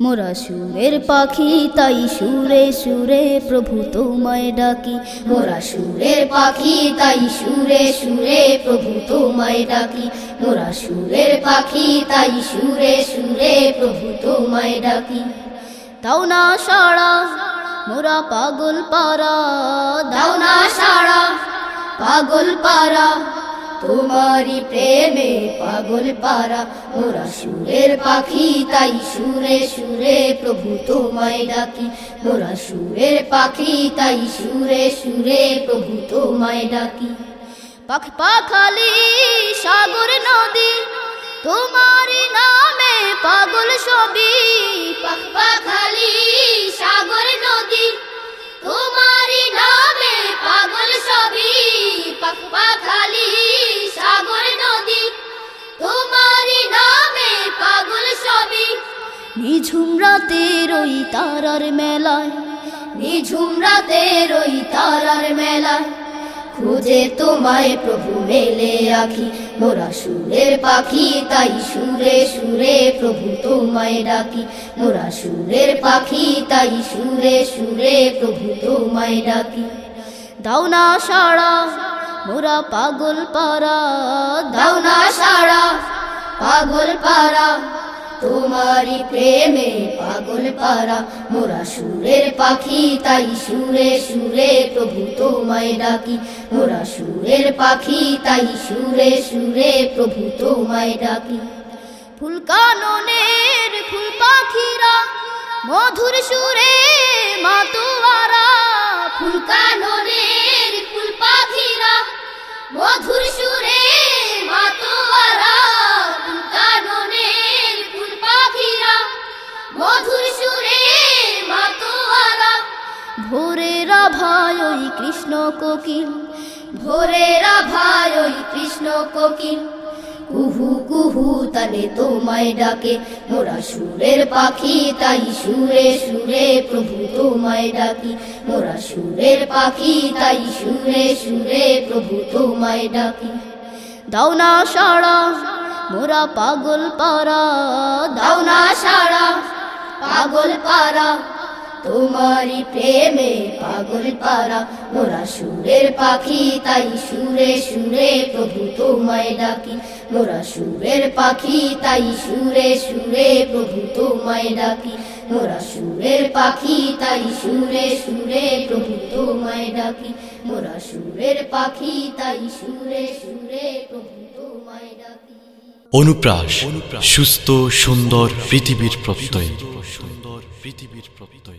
মোরা সুরের পাখি, তাই সুরে সুরে প্রভু তোমায় ডাকি। মোরা সুরের পাখি, তাই সুরে সুরে প্রভু তোমায় ডাকি। মোরা সুরের পাখি, তাই সুরে সুরে প্রভু তোমায় ডাকি। দাও না সাড়া, মোরা পাগল পারা দাও না সাড়া, পাগল পারা তোমারি প্রেমে পাগল পারা। মোরা সুরের পাখি, তাই সুরে সুরে প্রভু তোমায় ডাকি। মোরা সুরের পাখি, তাই সুরে সুরে প্রভু তোমায় ডাকি। পাখ পাখালি সাগর, নদী তোমারি নামে পাগল সবই পাখ পাখালি সাগর নিঝুম রাতের ওই তারার মেলায়, নিঝুম রাতের ওই তারার মেলায়। খুঁজে তোমায় প্রভু মেলে আখি, মোরা সুরের পাখি, তাই সুরে সুরে প্রভু তোমায় ডাকি। মোরা সুরের পাখি, তাই সুরে সুরে প্রভু তোমায় ডাকি। দাও না সাড়া, মোরা পাগল পারা দাও না সাড়া, পাগল পারা তোমারি প্রেমে পাগল পারা, মোরা সুরের পাখি, তাই সুরে সুরে প্রভু তোমায় ডাকি। মোরা সুরের পাখি, তাই সুরে সুরে প্রভু তোমায় ডাকি। ফুলকাননের ফুল পাখিরা, মধুর সুরে মাতোয়ারা। ফুলকাননের ফুল পাখিরা, মধুর সুরে মধুর সুরে মাতোয়ারা। ভোরেরা ভাই ওই কৃষ্ণ কোকিল। ভোরেরা ভাই ওই কৃষ্ণ কোকিল। কুহু কুহু তালে তোমায় ডাকে মোরা সুরের পাখি তাই সুরে সুরে প্রভু তোমায় ডাকি। মোরা সুরের পাখি তাই সুরে সুরে প্রভু তোমায় ডাকি। দাও না সাড়া মোরা পাগল পারা দাও না সাড়া পাগল পারা তোমারি প্রেমে পাগল পারা। মোরা সুরের পাখি, তাই সুরে সুরে প্রভু তোমায় ডাকি। মোরা সুরের পাখি, তাই সুরে সুরে প্রভু তোমায় ডাকি। মোরা সুরের পাখি, তাই সুরে সুরে প্রভু তোমায় ডাকি। মোরা সুরের পাখি, তাই সুরে সুরে প্রভু তোমায় ডাকি। অনুপ্রাস সুস্থ সুন্দর পৃথিবীর প্রত্যয়। সুন্দর পৃথিবীর প্রত্যয়